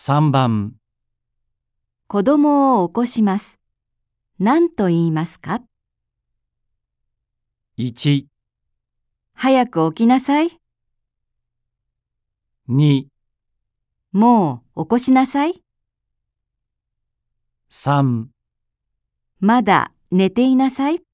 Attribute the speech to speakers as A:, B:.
A: 3番
B: 子供を起こします。何と言いますか
A: ？1、
B: 早く起きなさい。
A: 2、
B: もう起こしなさい。
A: 3
B: まだ寝ていなさい。